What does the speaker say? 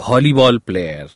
volleyball player